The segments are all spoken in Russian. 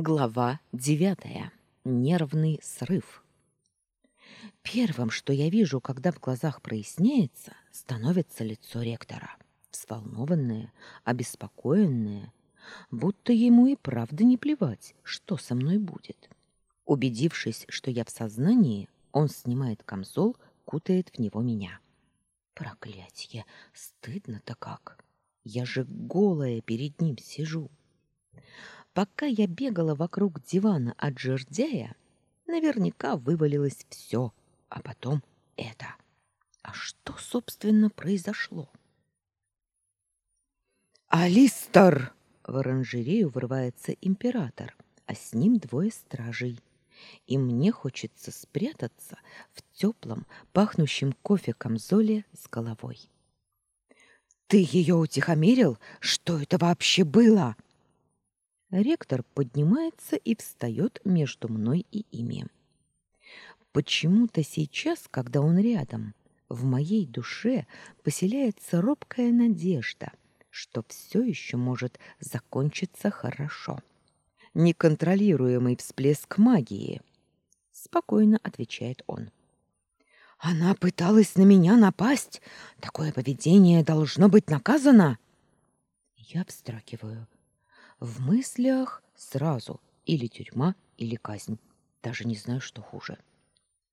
Глава девятая. Нервный срыв. Первым, что я вижу, когда в глазах проясняется, становится лицо ректора. Взволнованное, обеспокоенное, будто ему и правда не плевать, что со мной будет. Убедившись, что я в сознании, он снимает камзол, кутает в него меня. Проклятье, стыдно-то как. Я же голая перед ним сижу. Пока я бегала вокруг дивана от жердяя, наверняка вывалилось все, а потом это. А что, собственно, произошло? «Алистер!» — в оранжерею врывается император, а с ним двое стражей. И мне хочется спрятаться в теплом, пахнущем кофе камзоле с головой. «Ты ее утихомирил? Что это вообще было?» Ректор поднимается и встает между мной и ими. Почему-то сейчас, когда он рядом, в моей душе поселяется робкая надежда, что все еще может закончиться хорошо. Неконтролируемый всплеск магии, спокойно отвечает он. Она пыталась на меня напасть. Такое поведение должно быть наказано. Я встракиваю. В мыслях сразу или тюрьма, или казнь. Даже не знаю, что хуже.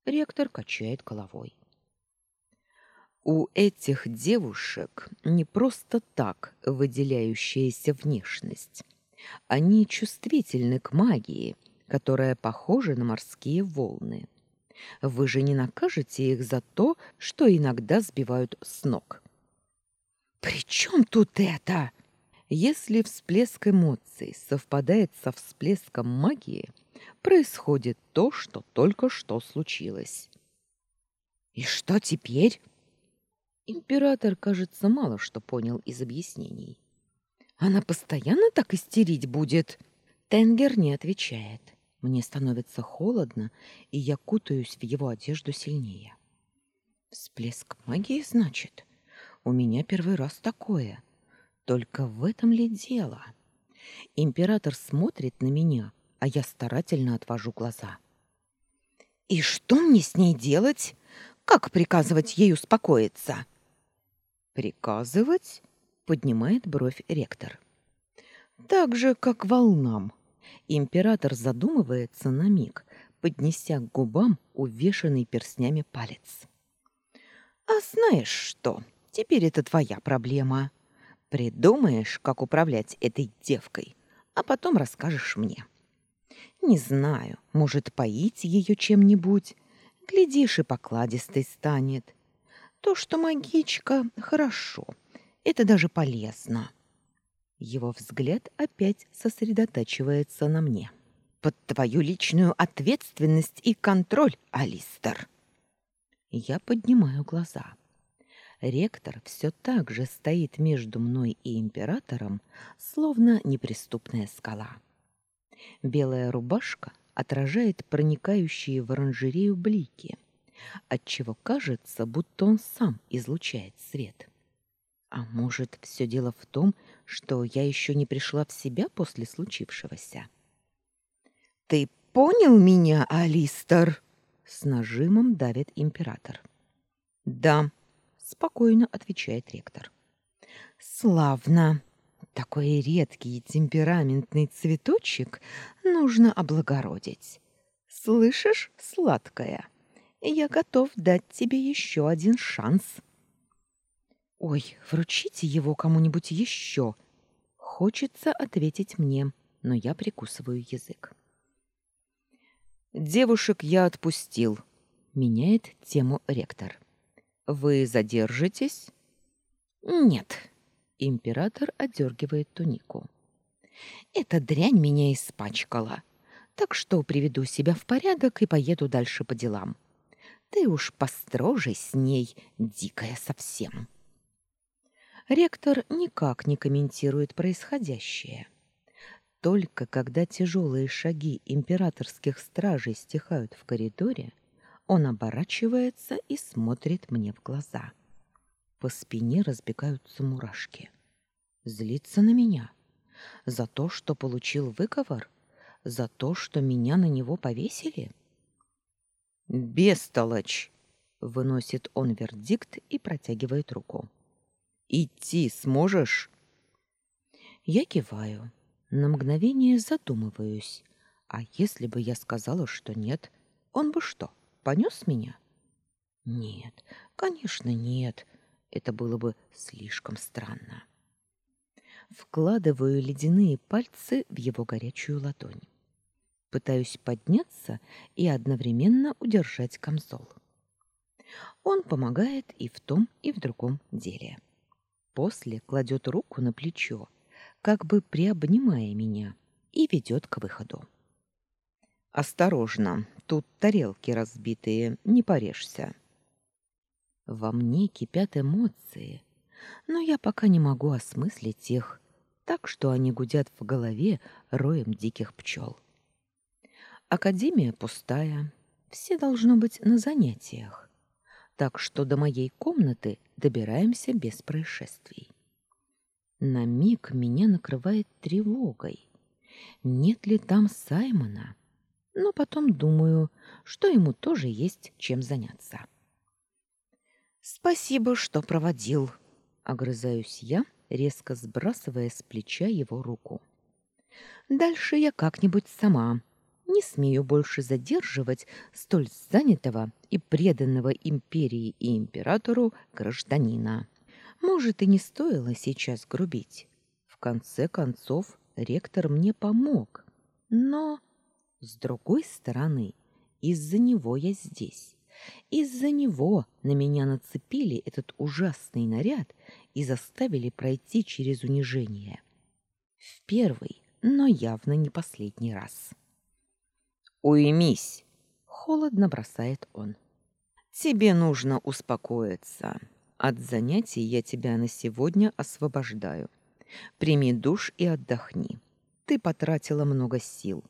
Ректор качает головой. У этих девушек не просто так выделяющаяся внешность. Они чувствительны к магии, которая похожа на морские волны. Вы же не накажете их за то, что иногда сбивают с ног. «При чем тут это?» Если всплеск эмоций совпадает со всплеском магии, происходит то, что только что случилось. И что теперь? Император, кажется, мало что понял из объяснений. Она постоянно так истерить будет? Тенгер не отвечает. Мне становится холодно, и я кутаюсь в его одежду сильнее. Всплеск магии, значит? У меня первый раз такое. Только в этом ли дело? Император смотрит на меня, а я старательно отвожу глаза. И что мне с ней делать? Как приказывать ей успокоиться? Приказывать? Поднимает бровь ректор. Так же, как волнам. Император задумывается на миг, поднеся к губам увешанный перстнями палец. А знаешь что? Теперь это твоя проблема. Придумаешь, как управлять этой девкой, а потом расскажешь мне. Не знаю, может, поить ее чем-нибудь. Глядишь, и покладистой станет. То, что магичка, хорошо. Это даже полезно. Его взгляд опять сосредотачивается на мне. Под твою личную ответственность и контроль, Алистер. Я поднимаю глаза. Ректор все так же стоит между мной и императором, словно неприступная скала. Белая рубашка отражает проникающие в оранжерею блики, отчего кажется, будто он сам излучает свет. А может, все дело в том, что я еще не пришла в себя после случившегося? «Ты понял меня, Алистер?» — с нажимом давит император. «Да», спокойно отвечает ректор. Славно. Такой редкий темпераментный цветочек нужно облагородить. Слышишь, сладкая? Я готов дать тебе еще один шанс. Ой, вручите его кому-нибудь еще. Хочется ответить мне, но я прикусываю язык. Девушек я отпустил, меняет тему ректор. Вы задержитесь? Нет. Император одергивает тунику. Эта дрянь меня испачкала. Так что приведу себя в порядок и поеду дальше по делам. Ты уж построже с ней, дикая совсем. Ректор никак не комментирует происходящее. Только когда тяжелые шаги императорских стражей стихают в коридоре, он оборачивается и смотрит мне в глаза. По спине разбегаются мурашки. Злится на меня. За то, что получил выговор? За то, что меня на него повесили? «Бестолочь!» — выносит он вердикт и протягивает руку. «Идти сможешь?» Я киваю. На мгновение задумываюсь. А если бы я сказала, что нет, он бы что, понес меня? Нет, конечно, нет. Это было бы слишком странно. Вкладываю ледяные пальцы в его горячую ладонь. Пытаюсь подняться и одновременно удержать камзол. Он помогает и в том, и в другом деле. После кладет руку на плечо, как бы приобнимая меня, и ведет к выходу. «Осторожно, тут тарелки разбитые, не порежься». Во мне кипят эмоции, но я пока не могу осмыслить их, так что они гудят в голове роем диких пчел. Академия пустая, все должно быть на занятиях, так что до моей комнаты добираемся без происшествий. На миг меня накрывает тревогой. Нет ли там Саймона? Но потом думаю, что ему тоже есть чем заняться. Спасибо, что проводил, огрызаюсь я, резко сбрасывая с плеча его руку. Дальше я как-нибудь сама. Не смею больше задерживать столь занятого и преданного империи и императору гражданина. Может, и не стоило сейчас грубить. В конце концов, ректор мне помог. Но, с другой стороны, из-за него я здесь. Из-за него на меня нацепили этот ужасный наряд и заставили пройти через унижение. В первый, но явно не последний раз. «Уймись!» — холодно бросает он. «Тебе нужно успокоиться. От занятий я тебя на сегодня освобождаю. Прими душ и отдохни. Ты потратила много сил.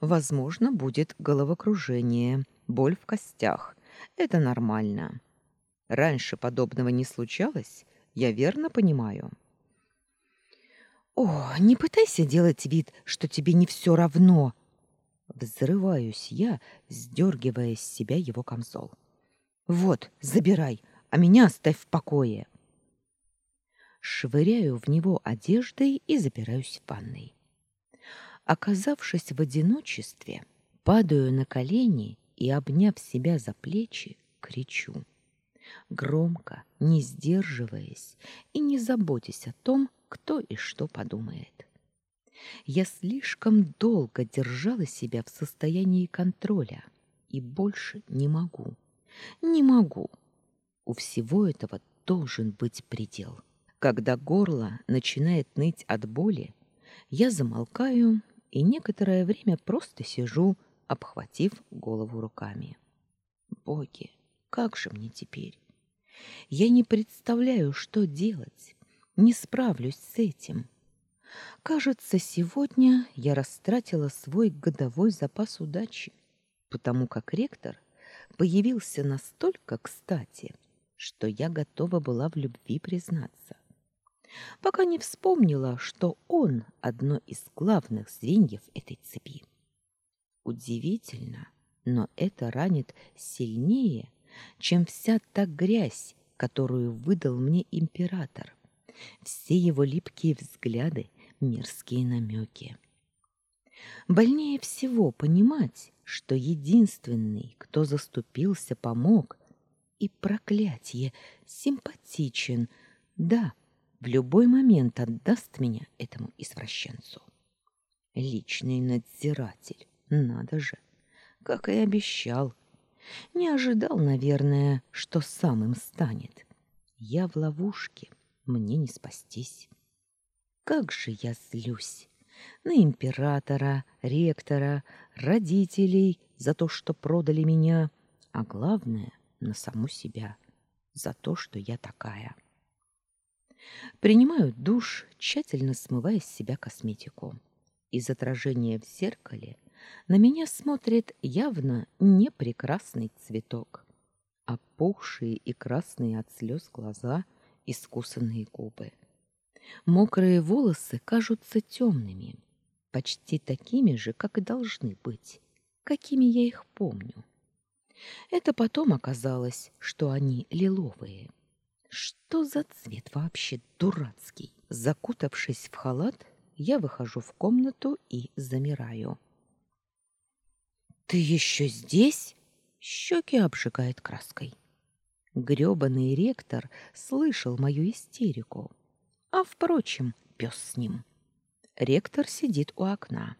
Возможно, будет головокружение, боль в костях, это нормально. Раньше подобного не случалось, я верно понимаю. О, не пытайся делать вид, что тебе не все равно. Взрываюсь я, сдергивая с себя его камзол. Вот, забирай, а меня оставь в покое. Швыряю в него одеждой и запираюсь в ванной. Оказавшись в одиночестве, падаю на колени и, обняв себя за плечи, кричу. Громко, не сдерживаясь и не заботясь о том, кто и что подумает. Я слишком долго держала себя в состоянии контроля и больше не могу. Не могу. У всего этого должен быть предел. Когда горло начинает ныть от боли, я замолкаю и некоторое время просто сижу, обхватив голову руками. Боги, как же мне теперь? Я не представляю, что делать. Не справлюсь с этим. Кажется, сегодня я растратила свой годовой запас удачи, потому как ректор появился настолько кстати, что я готова была в любви признаться. Пока не вспомнила, что он одно из главных звеньев этой цепи. Удивительно, но это ранит сильнее, чем вся та грязь, которую выдал мне император. Все его липкие взгляды, мерзкие намеки. Больнее всего понимать, что единственный, кто заступился, помог, и проклятие, симпатичен, да, в любой момент отдаст меня этому извращенцу. Личный надзиратель, надо же, как и обещал. Не ожидал, наверное, что самым станет. Я в ловушке, мне не спастись. Как же я злюсь на императора, ректора, родителей за то, что продали меня, а главное, на саму себя, за то, что я такая. Принимаю душ, тщательно смывая с себя косметику. Из отражения в зеркале – на меня смотрит явно не прекрасный цветок, а пухшие и красные от слез глаза, искусанные губы. Мокрые волосы кажутся темными. почти такими же, как и должны быть, какими я их помню. Это потом оказалось, что они лиловые. Что за цвет вообще дурацкий? Закутавшись в халат, я выхожу в комнату и замираю. «Ты еще здесь?» Щеки обжигает краской. Грёбаный ректор слышал мою истерику. А, впрочем, пес с ним. Ректор сидит у окна.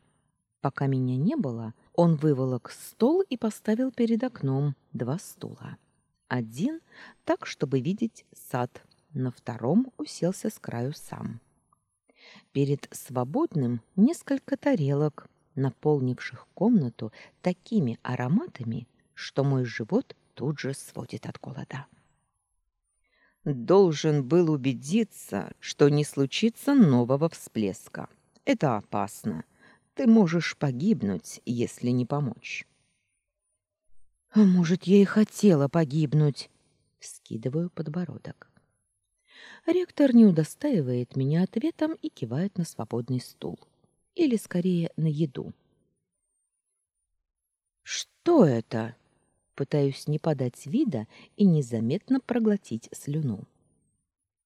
Пока меня не было, он выволок стол и поставил перед окном два стула. Один так, чтобы видеть сад, на втором уселся с краю сам. Перед свободным несколько тарелок, наполнивших комнату такими ароматами, что мой живот тут же сводит от голода. Должен был убедиться, что не случится нового всплеска. Это опасно. Ты можешь погибнуть, если не помочь. А может, я и хотела погибнуть, вскидываю подбородок. Ректор не удостаивает меня ответом и кивает на свободный стул, или скорее на еду. Что это? Пытаюсь не подать вида и незаметно проглотить слюну.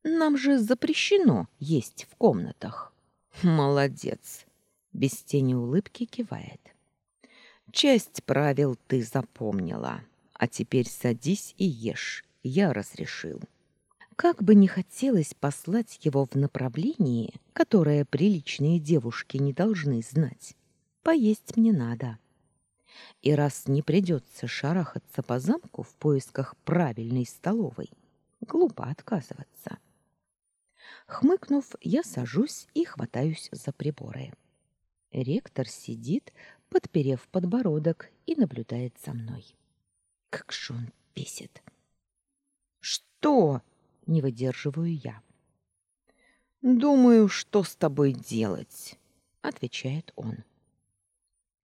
Нам же запрещено есть в комнатах. Молодец, без тени улыбки кивает. Часть правил ты запомнила, а теперь садись и ешь. Я разрешил. Как бы не хотелось послать его в направлении, которое приличные девушки не должны знать, поесть мне надо. И раз не придется шарахаться по замку в поисках правильной столовой, глупо отказываться. Хмыкнув, я сажусь и хватаюсь за приборы. Ректор сидит, подперев подбородок, и наблюдает за мной. Как же он бесит! «Что?» — не выдерживаю я. «Думаю, что с тобой делать?» — отвечает он.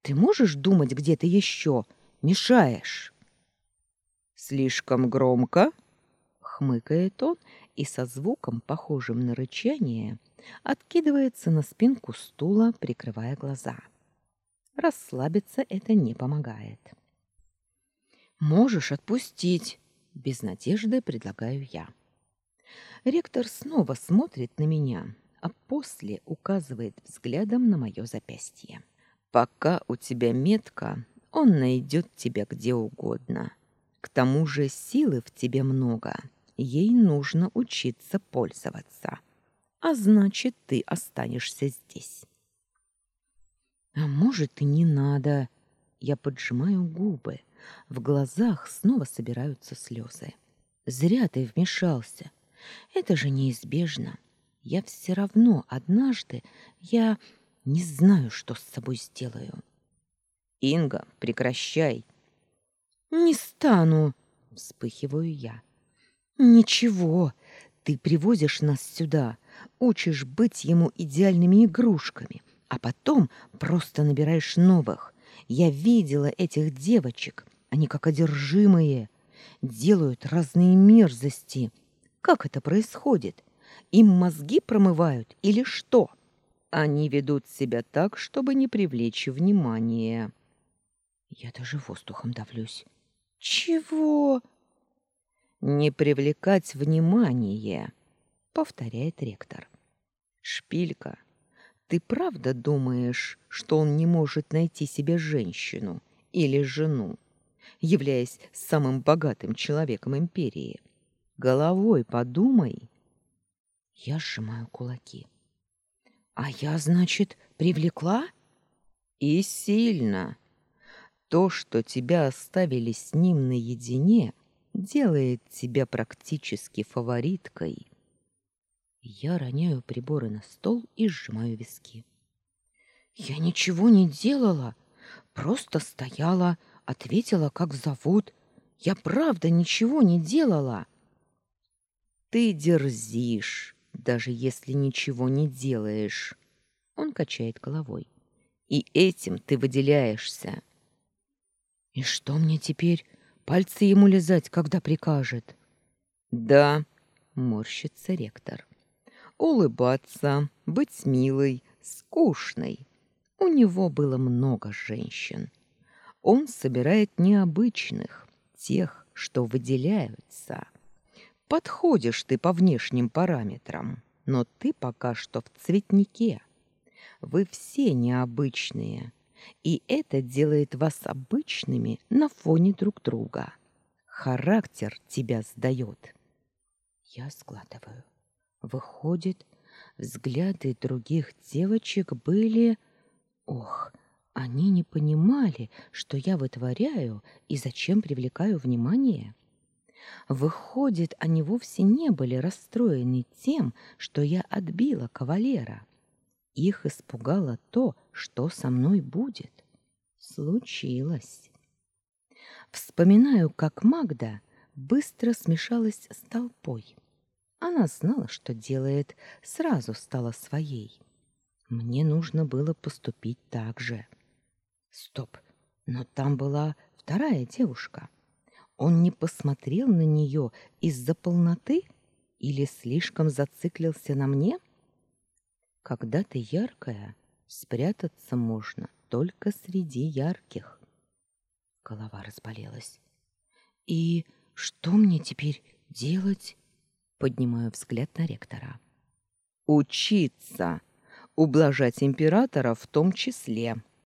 «Ты можешь думать где-то еще? Мешаешь!» «Слишком громко?» — хмыкает он и со звуком, похожим на рычание, откидывается на спинку стула, прикрывая глаза. Расслабиться это не помогает. «Можешь отпустить», — без надежды предлагаю я. Ректор снова смотрит на меня, а после указывает взглядом на мое запястье. «Пока у тебя метка, он найдет тебя где угодно. К тому же силы в тебе много» ей нужно учиться пользоваться. А значит, ты останешься здесь. А может, и не надо. Я поджимаю губы. В глазах снова собираются слезы. Зря ты вмешался. Это же неизбежно. Я все равно однажды я не знаю, что с собой сделаю. Инга, прекращай. Не стану, вспыхиваю я. Ничего, ты привозишь нас сюда, учишь быть ему идеальными игрушками, а потом просто набираешь новых. Я видела этих девочек, они как одержимые, делают разные мерзости. Как это происходит? Им мозги промывают или что? Они ведут себя так, чтобы не привлечь внимания. Я даже воздухом давлюсь. Чего? не привлекать внимание, повторяет ректор. Шпилька, ты правда думаешь, что он не может найти себе женщину или жену, являясь самым богатым человеком империи? Головой подумай. Я сжимаю кулаки. А я, значит, привлекла? И сильно. То, что тебя оставили с ним наедине, делает тебя практически фавориткой. Я роняю приборы на стол и сжимаю виски. Я ничего не делала, просто стояла, ответила, как зовут. Я правда ничего не делала. Ты дерзишь, даже если ничего не делаешь. Он качает головой. И этим ты выделяешься. И что мне теперь Пальцы ему лизать, когда прикажет. Да, морщится ректор. Улыбаться, быть милой, скучной. У него было много женщин. Он собирает необычных, тех, что выделяются. Подходишь ты по внешним параметрам, но ты пока что в цветнике. Вы все необычные, и это делает вас обычными на фоне друг друга. Характер тебя сдает. Я складываю. Выходит, взгляды других девочек были... Ох, они не понимали, что я вытворяю и зачем привлекаю внимание. Выходит, они вовсе не были расстроены тем, что я отбила кавалера. Их испугало то, что со мной будет. Случилось. Вспоминаю, как Магда быстро смешалась с толпой. Она знала, что делает, сразу стала своей. Мне нужно было поступить так же. Стоп, но там была вторая девушка. Он не посмотрел на нее из-за полноты или слишком зациклился на мне? Когда ты яркая, спрятаться можно только среди ярких. Голова разболелась. И что мне теперь делать? Поднимаю взгляд на ректора. Учиться, ублажать императора в том числе.